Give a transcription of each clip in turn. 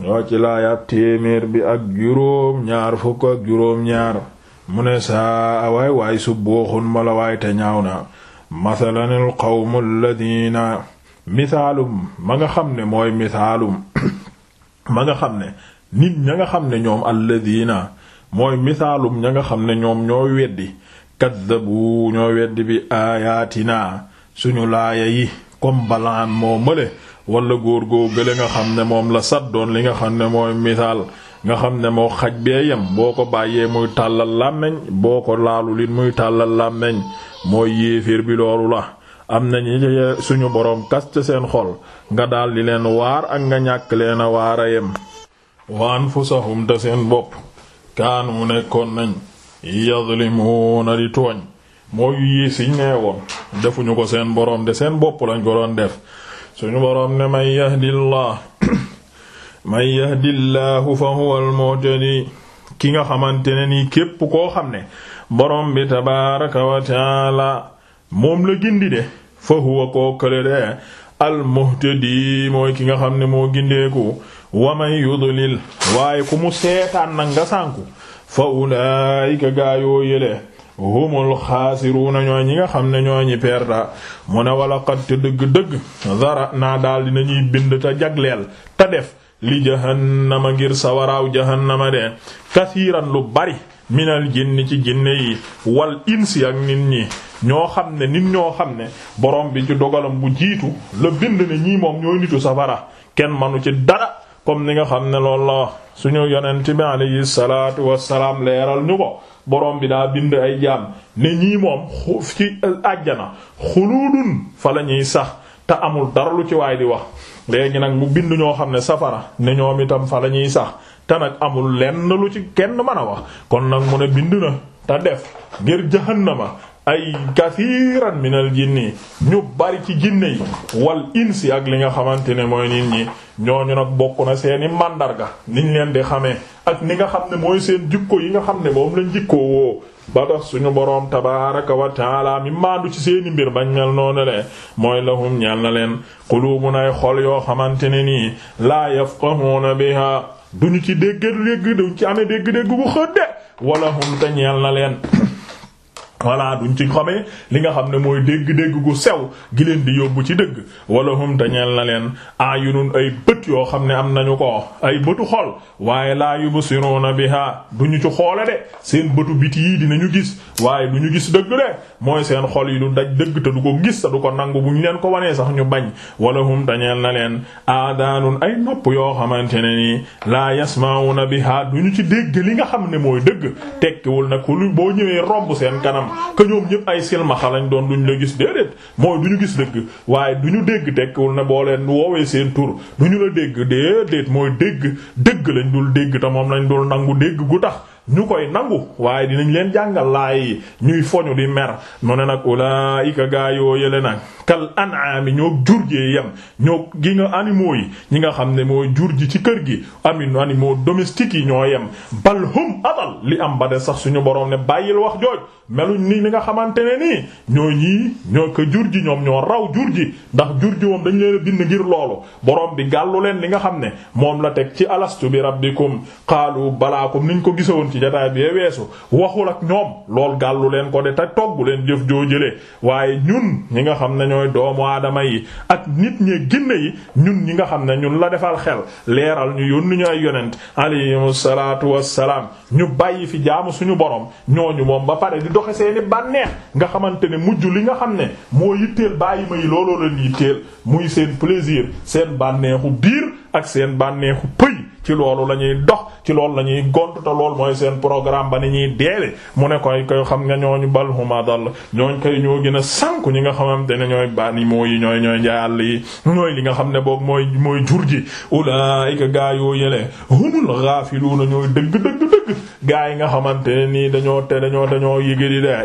ñoo ci laayab téeméer bi ak juróom ñaar fukk ak juróom ñaar mu ne saa waay waay su booxun ma la waay te ñaaw na mathalan al qawmu alladina misaalum ma nga xam ne mooy misaalum ma nga xam ne nit ña nga xam ne ñoom alladina mooy misaalum ña nga xam ne ñoom ñoo weddi kaddabu ñoo weddi bi aayaatina suñu laaya yi comme balaan moo mële wala góor goo gële nga xam ne moom la saddoon li nga xam ne mooy misaal nga xam ne moo xaj bee yem boo ko bàyyee muy tàllal làmmeñ boo ko laalu lin muy tàllal làmmeñ mooy yéeféer bi loolu la am na ñi suñu boroom kas ca seen xol nga daldi leen waar ak nga ñàkk leen a waar a yem wa anfusahum te seen bopp kaanu nekkoon nañ yadlimuuna di tooñ mooy yii siñ nee woon defuñu ko seen boroom de seen bopp lañ ko doon def suñu boroom ne man yahdillah man yahdillahu fa huwa al ki nga xamante ne nii képp koo xam ne boroom bi tabaaraka wa taala moom la gindi de fa huwa koo kële de almuhtadi mooy ki nga xam ne moo gindeeku wa man yudlil waaye ku mu seetaan nag nga sànku fa ulaayika gaayoo yële humul xaasiruuna ñooy ñi nga xam ne ñooy ñi perta mu ne wala xat te dëgg-dëgg dara naa daal dinañuy bind te jagleel te def li jahannama ngir sawaraaw jahannama de kasiiran lu bari minal jinni ci jinne yi wal insi ak nit ñi ñoo xam ne nit ñoo xam ne borom bi ci dogalam bu jiitu la bind ne ñii moom ñooy nitu safara kenn manu ci dara comme ni nga xam ne loolu la suñu yonent bi alayhi salaatu wassalaam leeral ñu ko borom bi daa bind ay jaam ne ñii moom ci àjjana xuluudun fa la ñuy sax te amul dara lu ci waay di wax léegi nag mu bind ñoo xam ne safara ne ñoom itam fa la ñuy sax te nag amul lenn lu ci kenn mën a wax kon nag mu ne bind na te def ngir jahannama ay kathiran minal jinni ñu bari ci jinne yi wal insi ak li nga xamante ne mooy nit ñi ñooñu nag bokk na seeni màndarga niñ leen di xamee ak ni nga xam ne mooy seen jikko yi nga xam ne moom lañ jikkoo woo ba tax suñu boroom tabaaraka wa taala mi maandu ci seeni mbir bañ mel noonu le mooy lahum ñeel na leen quluubun ay xol yoo xamante ne nii laa yafqahuuna biha duñu ci dégg dégg duñ ci amee dégg-dégg bu xët de wala hum te ñeel na leen voilà duñ ci xamee li nga xam ne mooy dégg-dégg gu sew gi leen di yóbbu ci dëgg wala hum dañeel na leen ayunun ay bët yoo xam ne am nañu ko ay bëtu xol waaye laa yubsiruuna biha du ñu ci xoole de seen bëtu biti yi dinañu gis waaye du ñu gis dëgg de mooy seen xol yi du daj dëgg te du ko gis te du ko nangu bu ñu leen ko wanee sax ñu bañ wala hum dañeel na leen aadaanun ay nopp yoo xamante ne nii laa yasmauna biha du ñu ci dégg li nga xam ne mooy dëgg tekkiwul nag ku lu boo ñëwee romb seen kanam que ñoom ñëpp ay silmaxa lañ doon duñ la gis déedéet mooy du ñu gis dëgg waaye du ñu dégg tekkiwul ne boo leen woowee seen tur du ñu la dégg déedéet mooy dégg dëgg lañ dul dégg te moom lañ dul nangu dégg gu tax ñu koy nangu waaye dinañ leen jàngal laay ñuy foñu di mer mu ne nag ulaayika gaa yoo yële nag kal an'aami ñoo jur jee yem ñoo gi nga animaux yi ñi nga xam ne mooy jur ji ci kër gi amin animaux domestiques yi ñoo yem bal hum abal li am ba de sax suñu borom ne bàyyil wax jooj meluñ ni li nga xamante ne nii ñoo ñii ñoo ko jur ji ñoom ñoo raw jur ji ndax jur ji moom dañ leen a bind ngir loolu borom bi gàllu leen li nga xam ne moom la teg ci alastu bi rabbikum qaalu balaa ko niñ ko gisawoon ci jotaay bi weesu waxul ak ñoom lool gàllu leen ko de te togg leen jëf joo jëlee waaye ñun ñi nga xam ne ñooy doomu aadama yi ak nit ñi ginne yi ñun ñi nga xam ne ñun la defal xel leeral ñu yónni ñu ay yonent alayhimu salaatu wassalaam ñu bàyyi fi jaamu suñu borom ñooñu moom ba pare di doxe seeni bànneex nga xamante ne mujj li nga xam ne moo yitteel bàyyi ma yi looloo leen yitteel muy seen plaisir seen bànneexu biir ak seen bànneexu pëy ci loolu la ñuy dox ci loolu la ñuy gont te loolu mooy seen programme ba ni ñuy deewe mu ne koy koy xam nga ñooñu bal huma dal ñooñ koy ñoo gën a sànku ñi nga xamante ne ñooy bani moo yi ñooy ñooy njaayàll yi ñooy li nga xam ne boog mooy mooy jur ji ulaayika gaa yoo yële humul ghaafiluuna ñooy dëgg dëgg dëgg gaa yi nga xamante ne nii dañoo te dañoo dañoo yëge di dee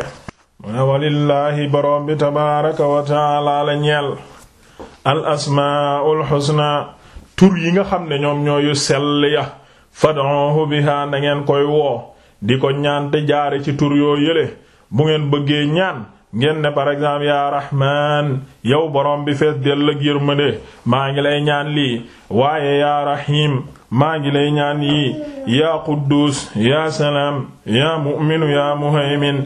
mu ne walillaahi borom bi tabaaraka wa taala la ñeel al asmaa'ul husna tur yi nga xam ne ñoom ñooyu sell ya fad'uhu biha na ngeen koy woo di ko ñaan te jaare ci tur yoo yële bu ngeen bëggee ñaan ngeen ne par exemple yaa rahman yow borom bi fees dell ak yërmande maa ngi lay ñaan lii waaye yaa rahim maa ngi lay ñaan yi yaa quddus yaa salaam yaa mu'minu yaa muhaymin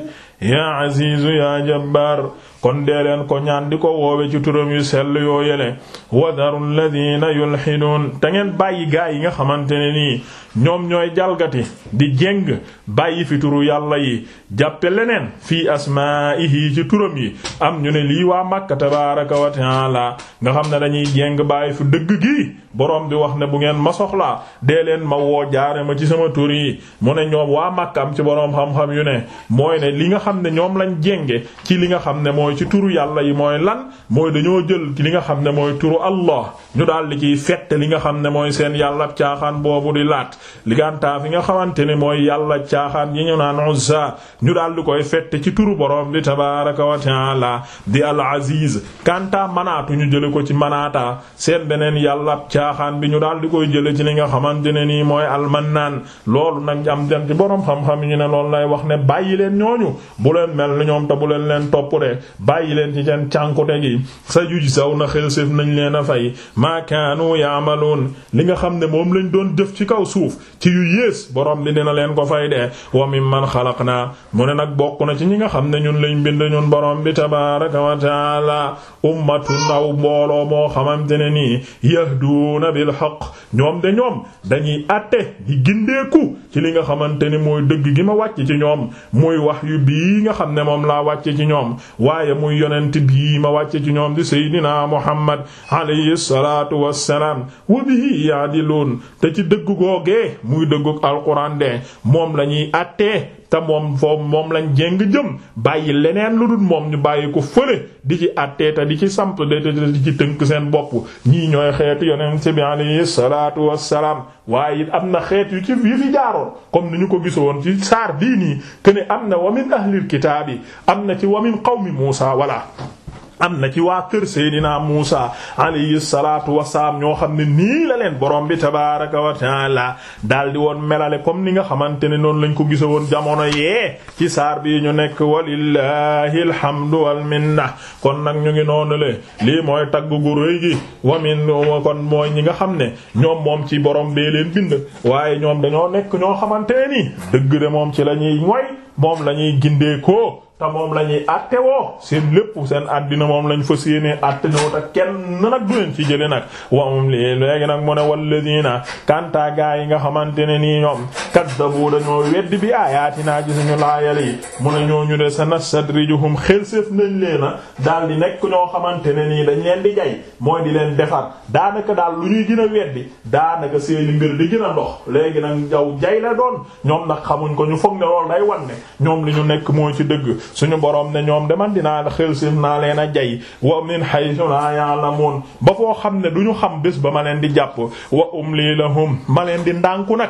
yaa azizu yaa jabbar kon dee leen ko ñaan di ko woowe ci turam yu sell yoo yele wadaru alladina yulxiduun te ngeen bàyyi gaa yi nga xamante ne nii ñoom ñooy jalgati di jéng bàyyi fi turu yàlla yi jàppe leneen fii asmaihi ci turam yi am ñu ne lii waa Makka tabaraka wa taala nga xam ne dañuy jéng bàyyi fu dëgg gi borom bi wax ne bu ngeen ma soxlaa dee leen ma woo jaare ma ci sama tur yi mu ne ñoom waa Makka am ci borom xam-xam yu ne mooy ne li nga xam ne ñoom lañ jénge ci li nga xam ne mooy ci turu yàlla yi mooy lan mooy dañoo jël li nga xam ne mooy turu Allah ñu daal di ciy fett li nga xam ne mooy seen yàlla caaxaan boobu di laat ligantaa fi nga xamante ne mooy yàlla caaxaan yi ñu naan Uzza ñu daal di koy fett ci turu borom bi tabaaraka wa taala di al aziz kanta manaatu ñu jële ko ci manaata seen beneen yàlla caaxaan bi ñu daal di koy jële ci li nga xamante ne nii mooy al mannaan loolu nag am dem ci borom xam-xam ñu ne loolu lay wax ne bàyyi leen ñooñu bu leen mel ni ñoom te bu leen leen topp de bàyyi leen ci seen cànkute gi sa juj saw na xel séef nañ leen a fay maa kaanu yaamaloon li nga xam ne moom lañ doon jëf ci kaw suuf ci yu yées borom bi dina leen ko fay de wa mimman xalaqnaa mu ne nag bokk na ci ñi nga xam ne ñun lañ bind ñun borom bi tabaaraka wa taala ummatun aw mbooloo moo xamante ne nii yahduuna bil haqq ñoom de ñoom dañuy àtte di gindeeku ci li nga xamante ni mooy dëgg gi ma wàcc ci ñoom muy wax yu bii nga xam ne moom laa wàcc ci ñoom waaye muy yonent bii ma wàcc ci ñoom di seydinaa muhammad alayhi salaatu wassalaam wa bihi yaadiluun te ci dëgg googee muy dëgguk alquran de moom lañuy àttee te moom foofu moom lañ jéng jëm bàyyi leneen lu dul moom ñu bàyyi ko fële di ci àttee te di ci samp de di ci tënk seen bopp ñii ñooy xeetu yonent bi alayhi salaatu wassalaam waaye it am na xeet yu ci yu fi jaaroon comme ni ñu ko gisoon ci saar bii nii que ne am na wamin ahlil kitaabi am na ci wamin qawmi Muusa wala am na ci waa kër Seydina Muusa alayhi salaatu wasalaam ñoo xam ne nii la leen borom bi tabaaraka wa taala daal di woon melale comme ni nga xamante ne noonu lañ ko gisa woon jamono yee ci saar bi ñu nekk walillahi alhamdu wal minna kon nag ñu ngi noonu le lii mooy tagg gu rëy gi wa min kon mooy ñi nga xam ne ñoom moom ci borom bee leen bind waaye ñoom dañoo nekk ñoo xamante ne nii dëgg de moom ci la ñuy moom la ñuy gindee ko te moom la ñuy àtte woo seen lépp seen àddina moom lañ fa séenee àtte ñoo te kenn nag du leen ci jële nag wamum lii léegi nag mu ne walladina kanta gaa yi nga xamante ne nii ñoom kaddabu dañoo weddi bi aayaatinaa ci suñu laayal yi mu ne ñooñu de sanastadrijuhum xelsef nañ leena daal di nekk ñoo xamante ne nii dañ leen di jay mooy di leen defar daanaka daal lu ñuy gën a weddi daanaka seeni mbir di gën a ndox léegi nag jaw jay la doon ñoom nag xamuñ ko ñu foog ne loolu day wan ñoom li ñu nekk mooy ci dëgg suñu borom ne ñoom deman dinaa xel si naa leen a jay wa min haythu la ya'lamun ba foo xam ne du ñu xam bés ba ma leen di jàpp wa umli lahum ma leen di ndànku nag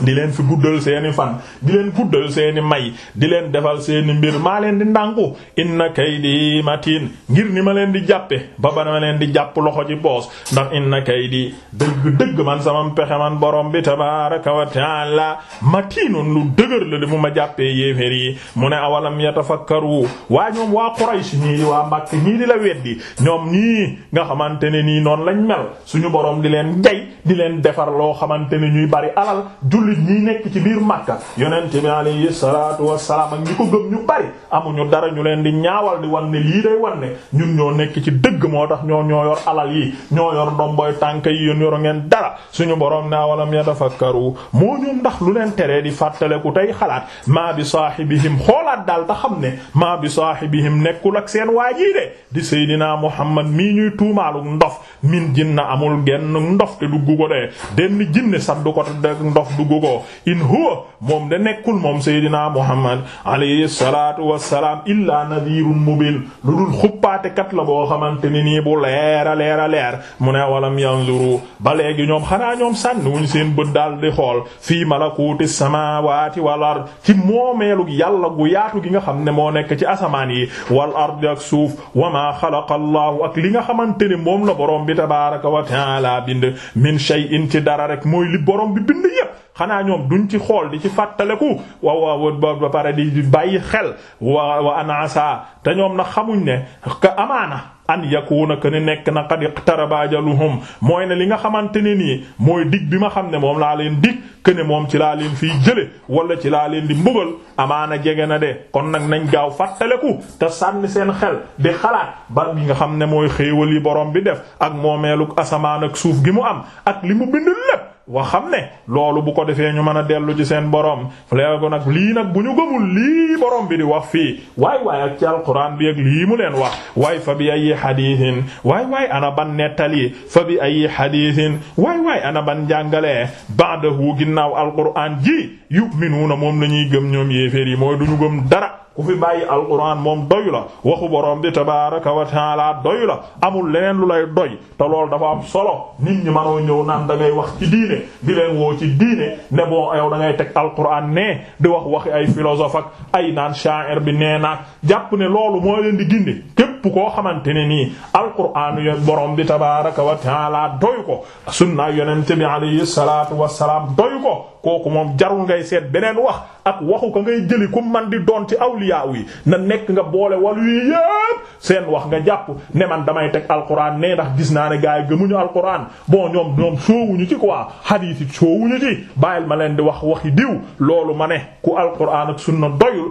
di leen fi guddal seeni fan di leen guddal seeni may di leen defal seeni mbir maa leen di ndànku inna kaydi matin ngir ni ma leen di jàppe ba ba ma leen di jàpp loxo ci boos ndax inna kaydi dëgg dëgg man sama pexe man borom bi tabaraka wa taala matinun lu dëgër la damu ma jàppee yéefér yi mu ne awalam yatafakkaru waa ñoom waa Quraysh ñii di waa Makka ñii di la weddi ñoom ñii nga xamante ne nii noonu lañ mel suñu borom di leen jay di leen defar loo xamante ne ñuy bari alal jullit ñi nekk ci biir Makka yonent bi alayhi salaatu wassalaam ak ñi ko gëm ñu bari amuñu dara ñu leen di ñaawal di wan ne lii day wan ne ñun ñoo nekk ci dëgg moo tax ñoo ñoo yor alal yi ñoo yor ndomboy tànk yi yéen yoro ngeen dara suñu borom ne awalam yatafakkaru moo ñoom ndax lu leen teree di fàttaleku tey xalaat maa bi saahibihim xoolaat daal te xam ne maa bi saahibihim nekkul ak seen waa jii de di Seydina Muhammad mii ñuy tuumaaluk ndof min jinna amul genn ndof te dugg ko de denn jinne sax du ko te ndof dugg ko in huwa moom de nekkul moom seydinaa muhammad alayhi salaatu wassalaam illaa nadhirun mubin lu dul xuppaatekat la boo xamante ni nii bu leer a leer a leer mu ne walam yanzuru ba léegi ñoom xanaa ñoom sànni wuñ seen bët daal di xool fii malakuuti samaawaati wal ard ci moomeelu yàlla gu yaatu gi nga xam ne moo nekk ci asamaan yi wal ard ak suuf wa maa xalaqa allahu ak li nga xamante ne moom la borom bi tabaaraka wa taala bind min shay'in ci dara rek mooy li borom bi bind yépp xanaa ñoom duñ ci xool di ci fàttaleku wa wa ba pare di bàyyi xel wa wa anasa te ñoom na xamuñ ne ka amaana an yakuna que ne nekk na qad iqtaraba ajaluhum mooy ne li nga xamante ne nii mooy dig bi ma xam ne moom laa leen dig que ne moom ci laa leen fiy jële wala ci laa leen di mbugal amaana jege na de kon nag nañ gaaw fàttaleku te sànni seen xel di xalaat ba bi nga xam ne mooy xéewal yi borom bi def ak moomeeluk asamaan ak suuf gi mu am ak li mu bind lépp wa xam ne loolu bu ko defee ñu mën a dellu ci seen borom léegi nag lii nag bu ñu gëmul lii borom bi di wax fii waay waay ak ci alquran bi ak lii mu leen wax waay fa bi ay hadithin waay waay ana ban nettali fa bi ay xadiisin waay waay ana ban jàngale ba'dahu ginnaaw alquraan ji yu'minuuna moom la ñuy gëm ñoom yéeféer yi mooy duñu gëm dara ku fi bàyyi alquran moom doy la waxu borom bi tabaaraka wa taala doy la amul leneen lu lay doy te loolu dafa am solo nit ñi manoo ñëw naan da ngay wax ci diine di leen woo ci diine ne bon yow da ngay teg alquran ne di wax waxi ay philosophe ak ay naan sha'ir bi nee naag jàpp ne loolu moo leen di gindi képp koo xamante ne nii alquraan yo borom bi tabaaraka wa taala doy ko sunna yonent bi alayhi salaatu wassalaam doy ko kooku moom jarul ngay seet beneen wax ak waxu ko ngay jëli ku man di doon ci awliya yi na nekk nga boole wàllu yi yépp seen wax nga jàpp ne man damay teg alquran nee ndax gis naa ne gars yi gëmuñu alquran bon ñoom ñoom soowuñu ci quoi hadith yi soowuñu ci bàyyil ma leen di wax waxi diw loolu ma ne ku alquran ak sunna doyul